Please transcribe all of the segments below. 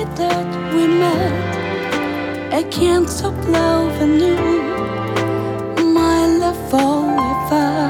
that we met, I can't stop loving you, my love forever.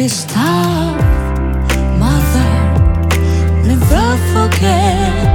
life is tough, mother. Never forget.